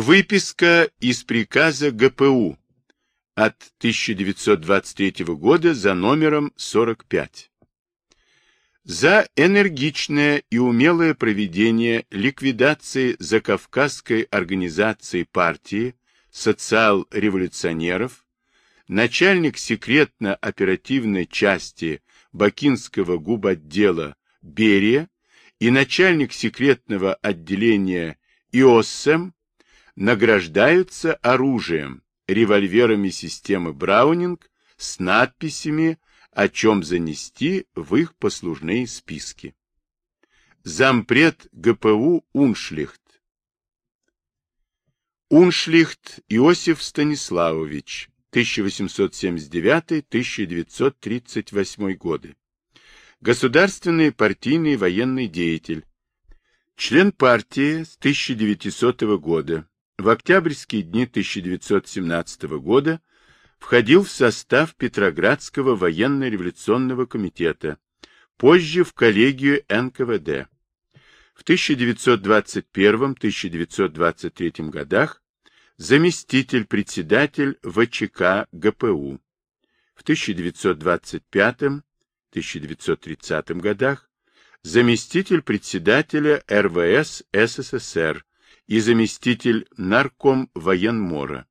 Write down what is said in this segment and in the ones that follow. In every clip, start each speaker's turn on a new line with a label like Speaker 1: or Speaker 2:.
Speaker 1: Выписка из приказа ГПУ от 1923 года за номером 45. За энергичное и умелое проведение ликвидации Закавказской организации партии социал-революционеров начальник секретно-оперативной части Бакинского губотдела Берия и начальник секретного отделения ИОСЭМ награждаются оружием, револьверами системы Браунинг с надписями, о чем занести в их послужные списки. Зампред ГПУ Уншлихт Уншлихт Иосиф Станиславович, 1879-1938 годы. Государственный партийный военный деятель. Член партии с 1900 года. В октябрьские дни 1917 года входил в состав Петроградского военно-революционного комитета, позже в коллегию НКВД. В 1921-1923 годах заместитель-председатель ВЧК ГПУ. В 1925-1930 годах заместитель председателя РВС СССР и заместитель нарком военмора.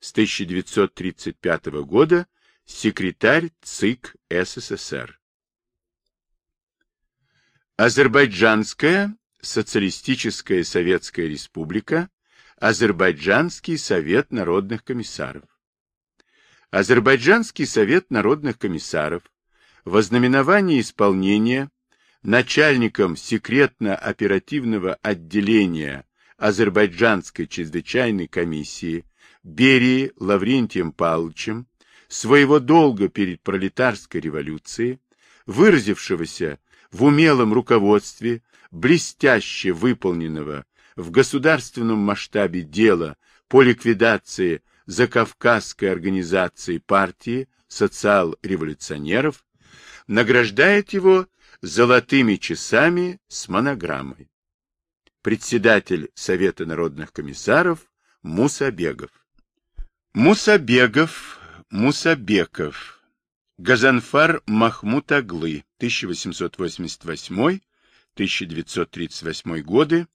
Speaker 1: С 1935 года секретарь ЦИК СССР. Азербайджанская социалистическая советская республика Азербайджанский совет народных комиссаров. Азербайджанский совет народных комиссаров в ознаменовании исполнения начальником секретно-оперативного отделения Азербайджанской чрезвычайной комиссии Берии Лаврентием Павловичем своего долга перед пролетарской революцией, выразившегося в умелом руководстве блестяще выполненного в государственном масштабе дела по ликвидации Закавказской организации партии социал-революционеров награждает его золотыми часами с монограммой. Председатель Совета народных комиссаров Мусабегов. Мусабегов, Мусабеков, Газанфар Махмуд Аглы, 1888-1938 годы,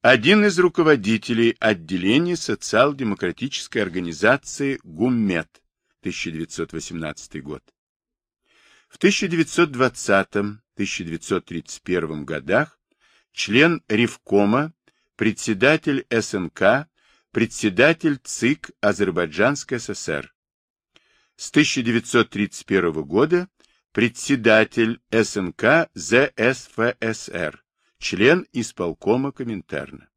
Speaker 1: один из руководителей отделения социал-демократической организации ГУММЕТ, 1918 год. В 1920-1931 годах член Ревкома, председатель СНК, председатель ЦИК Азербайджанской ССР. С 1931 года председатель СНК ЗСФСР член исполкома Коминтерна.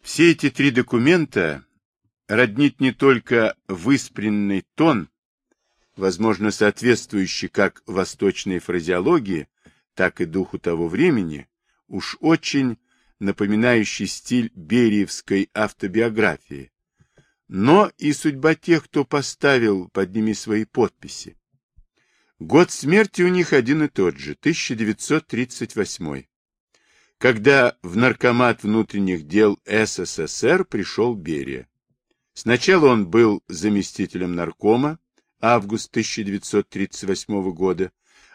Speaker 1: Все эти три документа роднит не только выспренный тон, возможно, соответствующий как восточной фразеологии, так и духу того времени, уж очень напоминающий стиль бериевской автобиографии, но и судьба тех, кто поставил под ними свои подписи. Год смерти у них один и тот же, 1938 когда в Наркомат внутренних дел СССР пришел Берия. Сначала он был заместителем наркома, август 1938 года,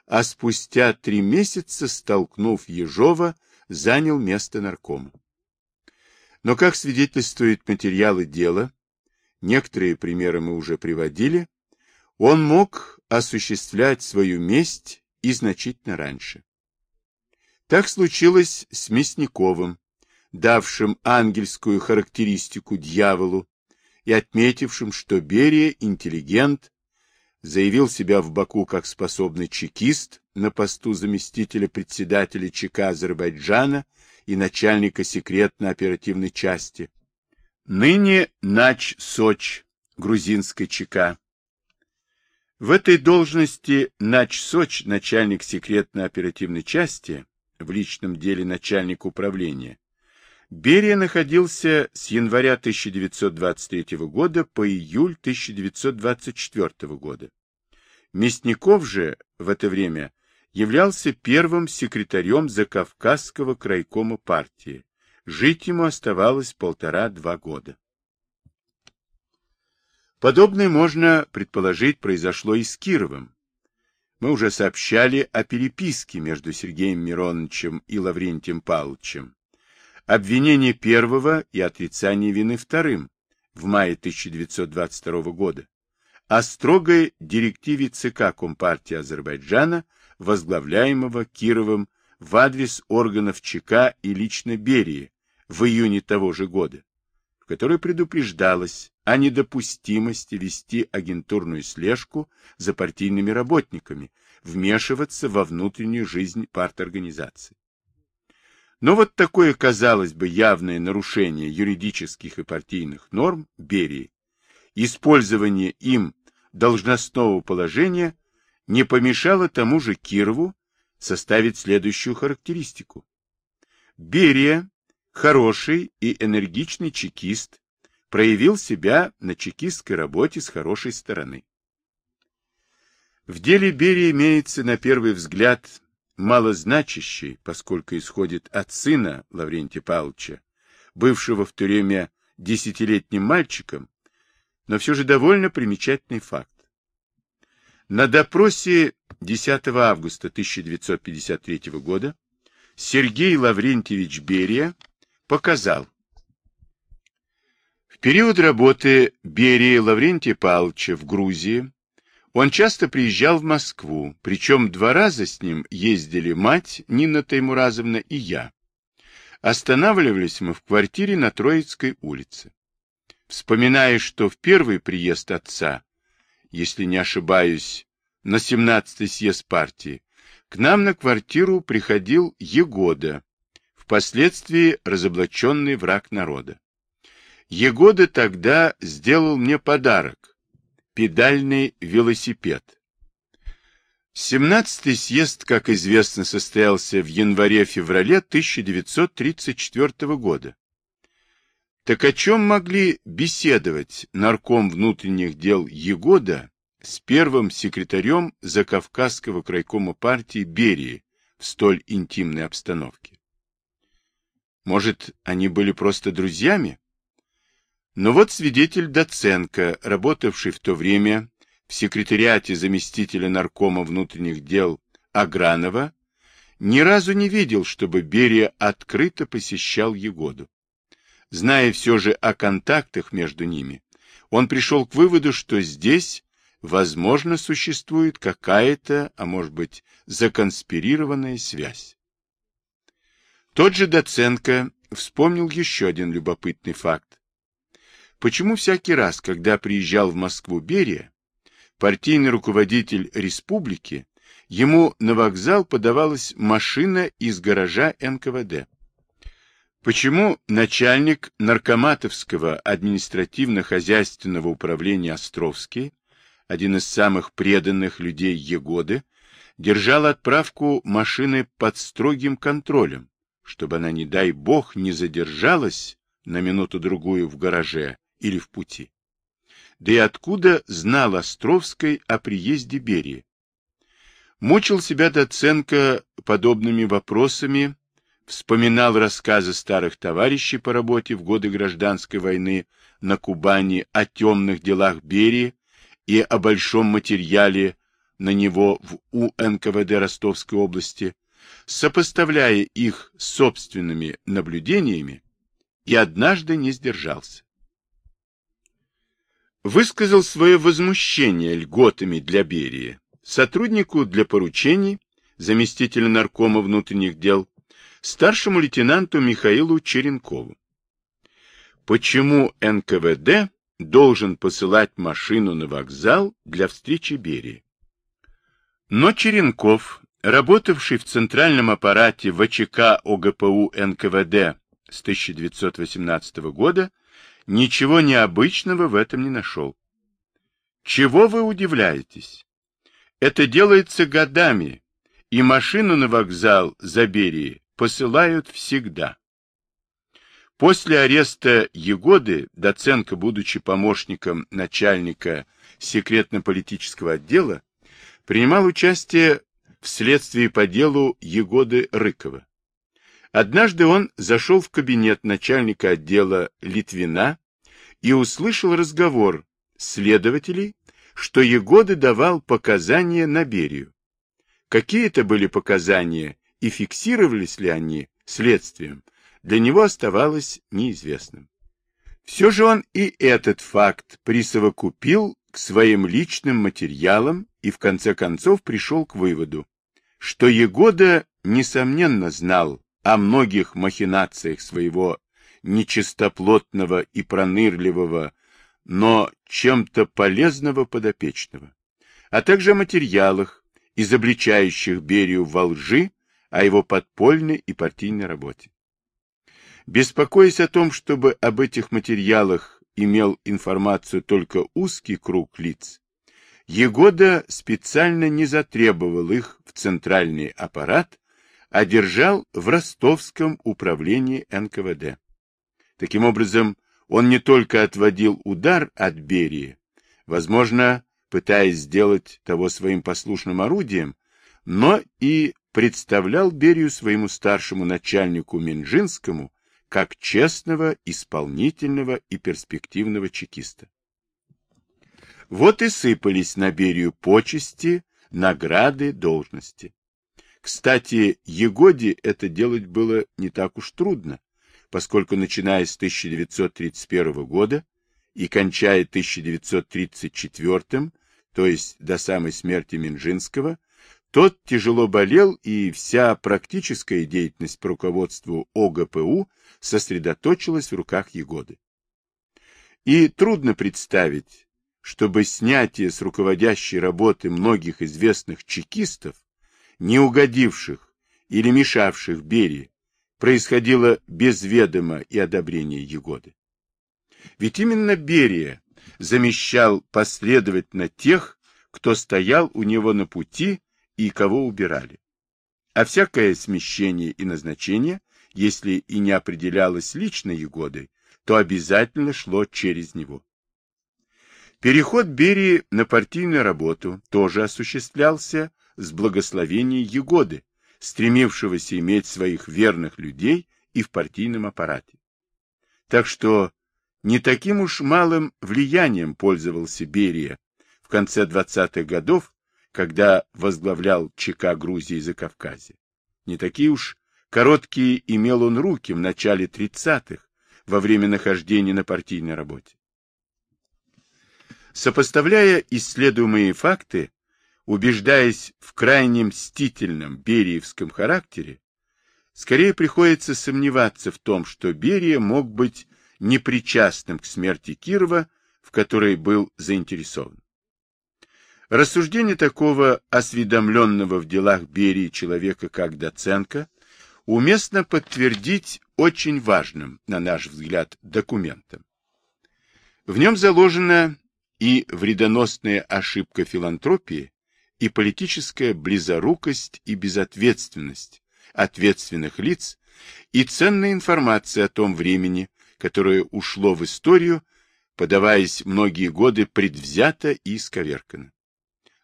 Speaker 1: а спустя три месяца, столкнув Ежова, занял место наркома. Но, как свидетельствуют материалы дела, некоторые примеры мы уже приводили, он мог осуществлять свою месть и значительно раньше. Так случилось с Мясниковым, давшим ангельскую характеристику дьяволу и отметившим, что Берия интеллигент, заявил себя в Баку как способный чекист на посту заместителя председателя ЧК Азербайджана и начальника секретно-оперативной части. Ныне Нач Соч, грузинской ЧК, в этой должности Нач-Соч, начальник секретно-оперативной части, в личном деле начальник управления, Берия находился с января 1923 года по июль 1924 года. Мясников же в это время являлся первым секретарем Закавказского крайкома партии, Жить ему оставалось полтора-два года. Подобное можно предположить произошло и с Кировым. Мы уже сообщали о переписке между Сергеем Мироновичем и Лаврентием Павловичем. Обвинение первого и отрицание вины вторым в мае 1922 года. О строгой директиве ЦК Компартии Азербайджана, возглавляемого Кировым в адрес органов ЧК и лично Берии в июне того же года, в которой предупреждалось о недопустимости вести агентурную слежку за партийными работниками, вмешиваться во внутреннюю жизнь парторганизации. Но вот такое, казалось бы, явное нарушение юридических и партийных норм Берии, использование им должностного положения не помешало тому же Кирову составить следующую характеристику. Берия – хороший и энергичный чекист, проявил себя на чекистской работе с хорошей стороны. В деле Берии имеется, на первый взгляд, малозначащий, поскольку исходит от сына Лаврентия Павловича, бывшего в время десятилетним мальчиком, но все же довольно примечательный факт. На допросе 10 августа 1953 года Сергей Лаврентьевич Берия показал, в период работы Берии Лаврентия Павловича в Грузии он часто приезжал в Москву, причем два раза с ним ездили мать Нина Таймуразовна и я. Останавливались мы в квартире на Троицкой улице. Вспоминая, что в первый приезд отца, если не ошибаюсь, на 17-й съезд партии, к нам на квартиру приходил Егода, впоследствии разоблаченный враг народа. Егода тогда сделал мне подарок – педальный велосипед. Семнадцатый съезд, как известно, состоялся в январе-феврале 1934 года. Так о чем могли беседовать нарком внутренних дел Егода с первым секретарем Закавказского крайкома партии Берии в столь интимной обстановке? Может, они были просто друзьями? Но вот свидетель Доценко, работавший в то время в секретариате заместителя наркома внутренних дел Агранова, ни разу не видел, чтобы Берия открыто посещал Егоду. Зная все же о контактах между ними, он пришел к выводу, что здесь, возможно, существует какая-то, а может быть, законспирированная связь. Тот же Доценко вспомнил еще один любопытный факт. Почему всякий раз, когда приезжал в Москву Берия, партийный руководитель республики, ему на вокзал подавалась машина из гаража НКВД? Почему начальник наркоматовского административно-хозяйственного управления Островский, один из самых преданных людей Егоды, держал отправку машины под строгим контролем, чтобы она, не дай бог, не задержалась на минуту-другую в гараже или в пути. Да и откуда знал Островской о приезде Берии? Мучил себя Доценко подобными вопросами, вспоминал рассказы старых товарищей по работе в годы гражданской войны на Кубани о темных делах Берии и о большом материале на него в УНКВД Ростовской области, сопоставляя их с собственными наблюдениями, и однажды не сдержался. Высказал свое возмущение льготами для Берии, сотруднику для поручений, заместителя наркома внутренних дел, старшему лейтенанту Михаилу Черенкову. Почему НКВД должен посылать машину на вокзал для встречи Берии? Но Черенков, работавший в центральном аппарате ВЧК ОГПУ НКВД с 1918 года, ничего необычного в этом не нашел. Чего вы удивляетесь? Это делается годами, и машину на вокзал за Берии посылают всегда. После ареста Егоды Доценко, будучи помощником начальника секретно-политического отдела, принимал участие в следствии по делу Егоды Рыкова. Однажды он зашел в кабинет начальника отдела Литвина и услышал разговор следователей, что Егода давал показания на Берию. Какие это были показания и фиксировались ли они следствием, для него оставалось неизвестным. Все же он и этот факт присовокупил к своим личным материалам и в конце концов пришел к выводу, что Егода, несомненно, знал о многих махинациях своего нечистоплотного и пронырливого, но чем-то полезного подопечного, а также о материалах, изобличающих Берию во лжи о его подпольной и партийной работе. Беспокоясь о том, чтобы об этих материалах имел информацию только узкий круг лиц, Егода специально не затребовал их в центральный аппарат, а держал в ростовском управлении НКВД. Таким образом, он не только отводил удар от Берии, возможно, пытаясь сделать того своим послушным орудием, но и представлял Берию своему старшему начальнику Минжинскому как честного, исполнительного и перспективного чекиста. Вот и сыпались на Берию почести, награды, должности. Кстати, Егоде это делать было не так уж трудно, поскольку начиная с 1931 года и кончая 1934, то есть до самой смерти Минжинского, тот тяжело болел, и вся практическая деятельность по руководству ОГПУ сосредоточилась в руках Егоды. И трудно представить, чтобы снятие с руководящей работы многих известных чекистов, не угодивших или мешавших Берии, происходило без ведома и одобрения Егоды. Ведь именно Берия замещал последовательно тех, кто стоял у него на пути и кого убирали. А всякое смещение и назначение, если и не определялось лично Егодой, то обязательно шло через него. Переход Берии на партийную работу тоже осуществлялся с благословения Егоды, стремившегося иметь своих верных людей и в партийном аппарате. Так что не таким уж малым влиянием пользовался Берия в конце 20-х годов когда возглавлял ЧК Грузии за Кавказе. Не такие уж короткие имел он руки в начале 30-х, во время нахождения на партийной работе. Сопоставляя исследуемые факты, убеждаясь в крайне мстительном бериевском характере, скорее приходится сомневаться в том, что Берия мог быть непричастным к смерти Кирова, в которой был заинтересован. Рассуждение такого осведомленного в делах Берии человека, как Доценко, уместно подтвердить очень важным, на наш взгляд, документом. В нем заложена и вредоносная ошибка филантропии, и политическая близорукость и безответственность ответственных лиц, и ценная информация о том времени, которое ушло в историю, подаваясь многие годы предвзято и исковерканно.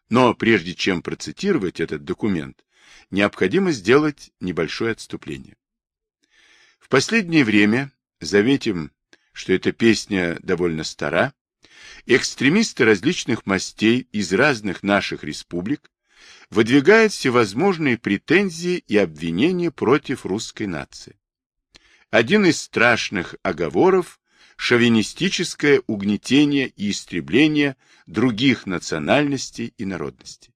Speaker 1: Но прежде чем процитировать этот документ, необходимо сделать небольшое отступление. В последнее время, заметим, что эта песня довольно стара, экстремисты различных мастей из разных наших республик выдвигают всевозможные претензии и обвинения против русской нации. Один из страшных оговоров шовинистическое угнетение и истребление других национальностей и народностей.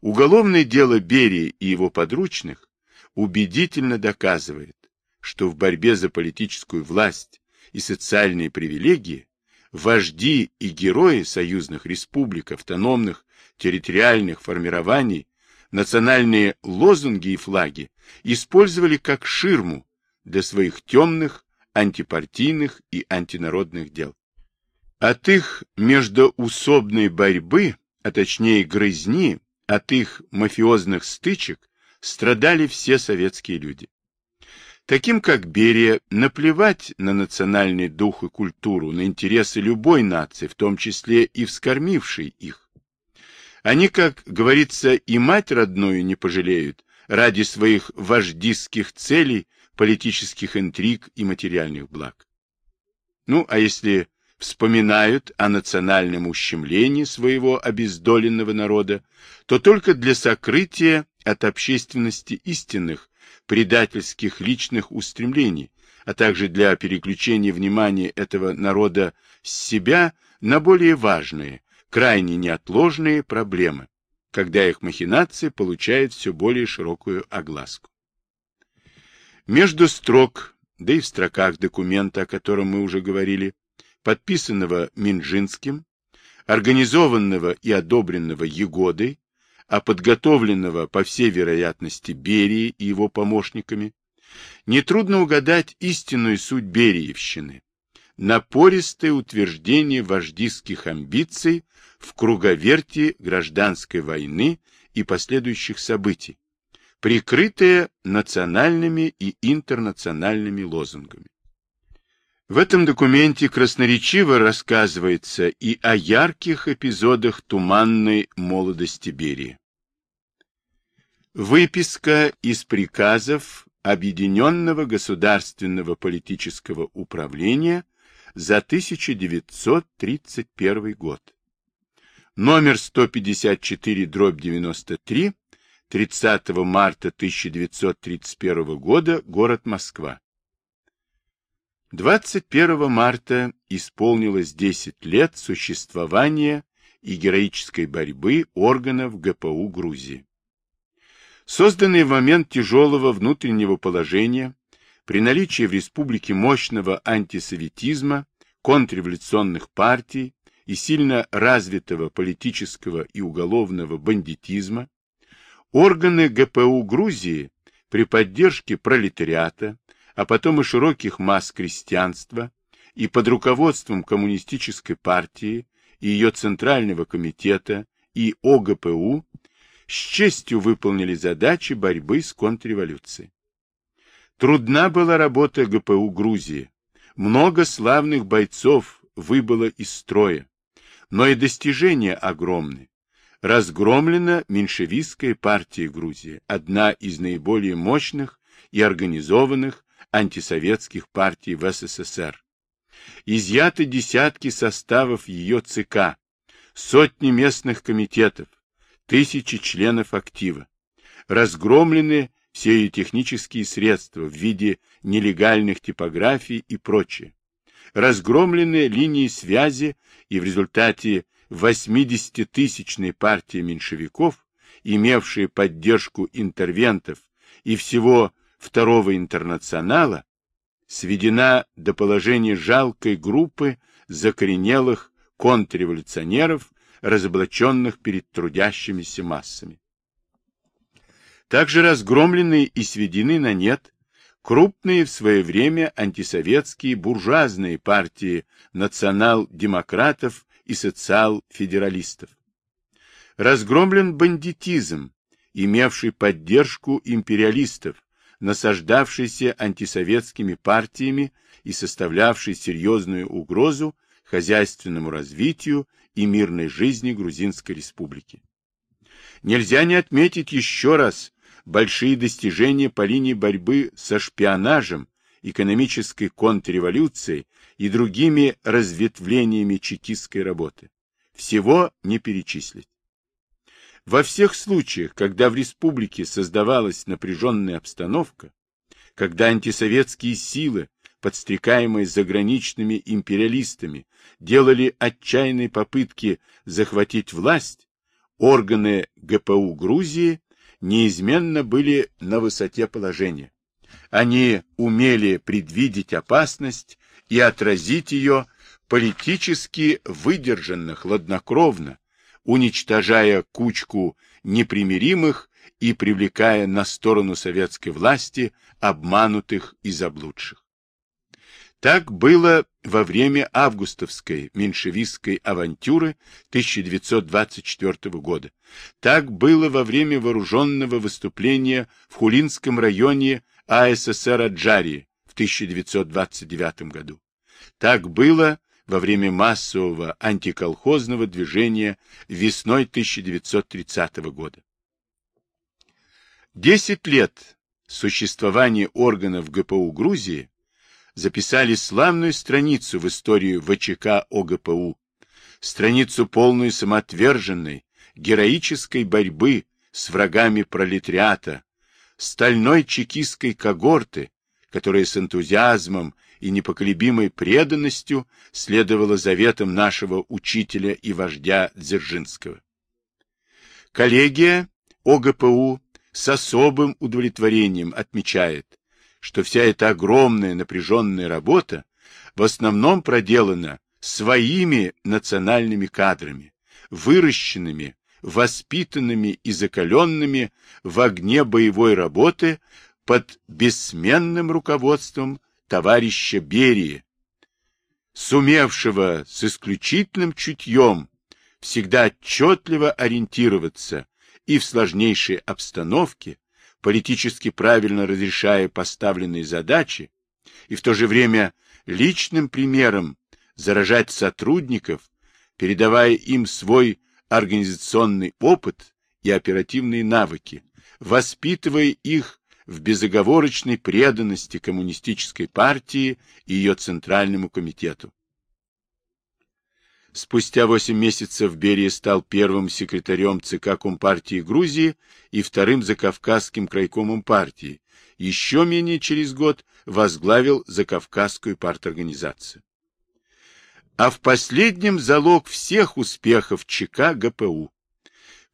Speaker 1: Уголовное дело Берии и его подручных убедительно доказывает, что в борьбе за политическую власть и социальные привилегии вожди и герои союзных республик, автономных, территориальных формирований, национальные лозунги и флаги использовали как ширму для своих темных антипартийных и антинародных дел. От их междоусобной борьбы, а точнее грызни, от их мафиозных стычек страдали все советские люди. Таким как Берия, наплевать на национальный дух и культуру, на интересы любой нации, в том числе и вскормившей их. Они, как говорится, и мать родную не пожалеют ради своих вождистских целей политических интриг и материальных благ. Ну, а если вспоминают о национальном ущемлении своего обездоленного народа, то только для сокрытия от общественности истинных предательских личных устремлений, а также для переключения внимания этого народа с себя на более важные, крайне неотложные проблемы, когда их махинации получают все более широкую огласку. Между строк, да и в строках документа, о котором мы уже говорили, подписанного Минжинским, организованного и одобренного Егодой, а подготовленного, по всей вероятности, Берией и его помощниками, нетрудно угадать истинную суть Бериевщины, напористое утверждение вождистских амбиций в круговерти гражданской войны и последующих событий, прикрытое национальными и интернациональными лозунгами. В этом документе красноречиво рассказывается и о ярких эпизодах туманной молодости Берии. Выписка из приказов Объединенного государственного политического управления за 1931 год. Номер 154 дробь 93 30 марта 1931 года, город Москва. 21 марта исполнилось 10 лет существования и героической борьбы органов ГПУ Грузии. Созданные в момент тяжелого внутреннего положения, при наличии в республике мощного антисоветизма, контрреволюционных партий и сильно развитого политического и уголовного бандитизма, органы ГПУ Грузии при поддержке пролетариата, а потом и широких масс крестьянства, и под руководством Коммунистической партии и ее Центрального комитета и ОГПУ с честью выполнили задачи борьбы с контрреволюцией. Трудна была работа ГПУ Грузии. Много славных бойцов выбыло из строя, но и достижения огромны. Разгромлена меньшевистская партия Грузии, одна из наиболее мощных и организованных антисоветских партий в СССР. Изъяты десятки составов ее ЦК, сотни местных комитетов, тысячи членов актива. Разгромлены все ее технические средства в виде нелегальных типографий и прочее. Разгромлены линии связи и в результате 80-тысячной партии меньшевиков, имевшие поддержку интервентов и всего второго интернационала сведена до положения жалкой группы закоренелых контрреволюционеров, разоблаченных перед трудящимися массами. Также разгромлены и сведены на нет крупные в свое время антисоветские буржуазные партии национал-демократов и социал-федералистов. Разгромлен бандитизм, имевший поддержку империалистов, насаждавшийся антисоветскими партиями и составлявший серьезную угрозу хозяйственному развитию и мирной жизни Грузинской республики. Нельзя не отметить еще раз большие достижения по линии борьбы со шпионажем, экономической контрреволюцией и другими разветвлениями чекистской работы. Всего не перечислить. Во всех случаях, когда в республике создавалась напряженная обстановка, когда антисоветские силы, подстрекаемые заграничными империалистами, делали отчаянные попытки захватить власть, органы ГПУ Грузии неизменно были на высоте положения. Они умели предвидеть опасность и отразить ее политически выдержанно, хладнокровно, уничтожая кучку непримиримых и привлекая на сторону советской власти обманутых и заблудших. Так было во время августовской меньшевистской авантюры 1924 года. Так было во время вооруженного выступления в Хулинском районе АССР Аджарии в 1929 году. Так было во время массового антиколхозного движения весной 1930 года. Десять лет существования органов ГПУ Грузии записали славную страницу в историю ВЧК ОГПУ, страницу полную самоотверженной, героической борьбы с врагами пролетариата, стальной чекистской когорты, которая с энтузиазмом и непоколебимой преданностью следовала заветам нашего учителя и вождя Дзержинского. Коллегия ОГПУ с особым удовлетворением отмечает, что вся эта огромная напряженная работа в основном проделана своими национальными кадрами, выращенными, воспитанными и закаленными в огне боевой работы под бессменным руководством товарища Берии, сумевшего с исключительным чутьем всегда отчетливо ориентироваться и в сложнейшей обстановке, политически правильно разрешая поставленные задачи, и в то же время личным примером заражать сотрудников, передавая им свой организационный опыт и оперативные навыки, воспитывая их в безоговорочной преданности коммунистической партии и ее Центральному комитету. Спустя восемь месяцев Берия стал первым секретарем ЦК Компартии Грузии и вторым закавказским крайкомом партии. Еще менее через год возглавил Закавказскую парторганизацию. А в последнем залог всех успехов ЧК ГПУ.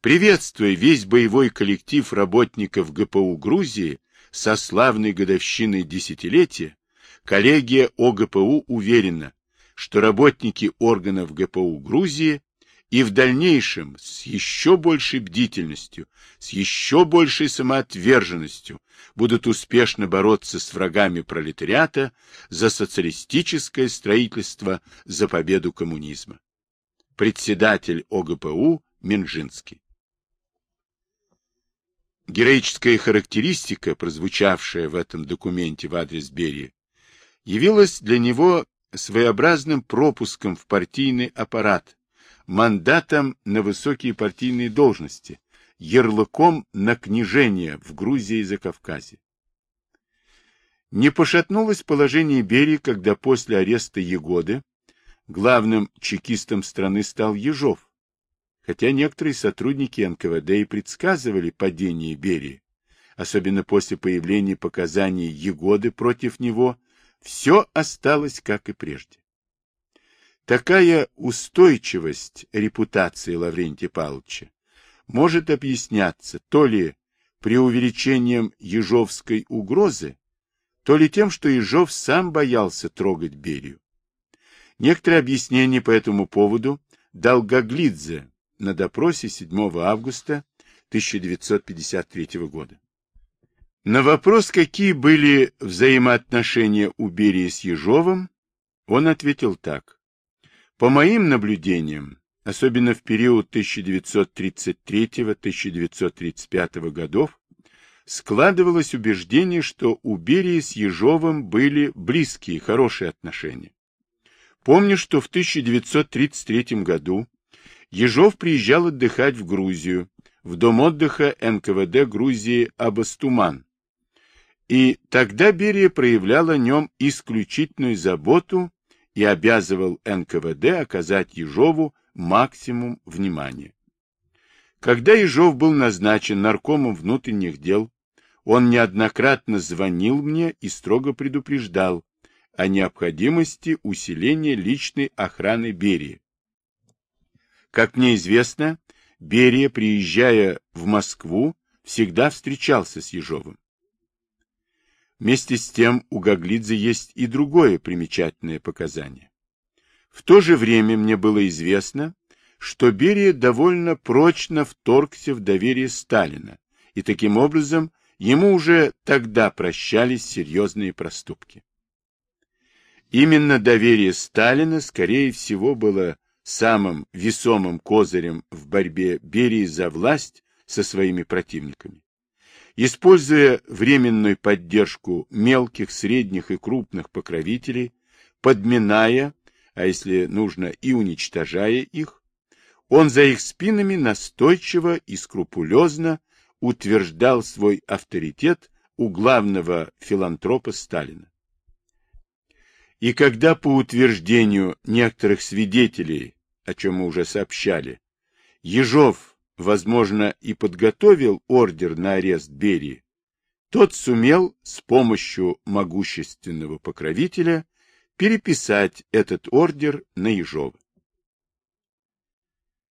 Speaker 1: Приветствуя весь боевой коллектив работников ГПУ Грузии со славной годовщиной десятилетия, коллегия ОГПУ уверена, что работники органов ГПУ Грузии и в дальнейшем с еще большей бдительностью, с еще большей самоотверженностью будут успешно бороться с врагами пролетариата за социалистическое строительство, за победу коммунизма. Председатель ОГПУ Минжинский. Героическая характеристика, прозвучавшая в этом документе в адрес Берии, явилась для него своеобразным пропуском в партийный аппарат, мандатом на высокие партийные должности, ярлыком на княжение в Грузии и Закавказье. Не пошатнулось положение Берии, когда после ареста Егоды главным чекистом страны стал Ежов, хотя некоторые сотрудники НКВД и предсказывали падение Берии, особенно после появления показаний Егоды против него все осталось как и прежде. Такая устойчивость репутации Лаврентия Павловича может объясняться то ли преувеличением ежовской угрозы, то ли тем, что Ежов сам боялся трогать Берию. Некоторые объяснения по этому поводу дал Гаглидзе на допросе 7 августа 1953 года. На вопрос, какие были взаимоотношения у Берии с Ежовым, он ответил так. По моим наблюдениям, особенно в период 1933-1935 годов, складывалось убеждение, что у Берии с Ежовым были близкие, хорошие отношения. Помню, что в 1933 году Ежов приезжал отдыхать в Грузию, в дом отдыха НКВД Грузии Абастуман, и тогда Берия проявлял о нем исключительную заботу и обязывал НКВД оказать Ежову максимум внимания. Когда Ежов был назначен наркомом внутренних дел, он неоднократно звонил мне и строго предупреждал о необходимости усиления личной охраны Берии. Как мне известно, Берия, приезжая в Москву, всегда встречался с Ежовым. Вместе с тем у Гаглидзе есть и другое примечательное показание. В то же время мне было известно, что Берия довольно прочно вторгся в доверие Сталина, и таким образом ему уже тогда прощались серьезные проступки. Именно доверие Сталина, скорее всего, было самым весомым козырем в борьбе Берии за власть со своими противниками. Используя временную поддержку мелких, средних и крупных покровителей, подминая, а если нужно и уничтожая их, он за их спинами настойчиво и скрупулезно утверждал свой авторитет у главного филантропа Сталина. И когда по утверждению некоторых свидетелей, о чем мы уже сообщали, Ежов, возможно, и подготовил ордер на арест Берии, тот сумел с помощью могущественного покровителя переписать этот ордер на Ежова.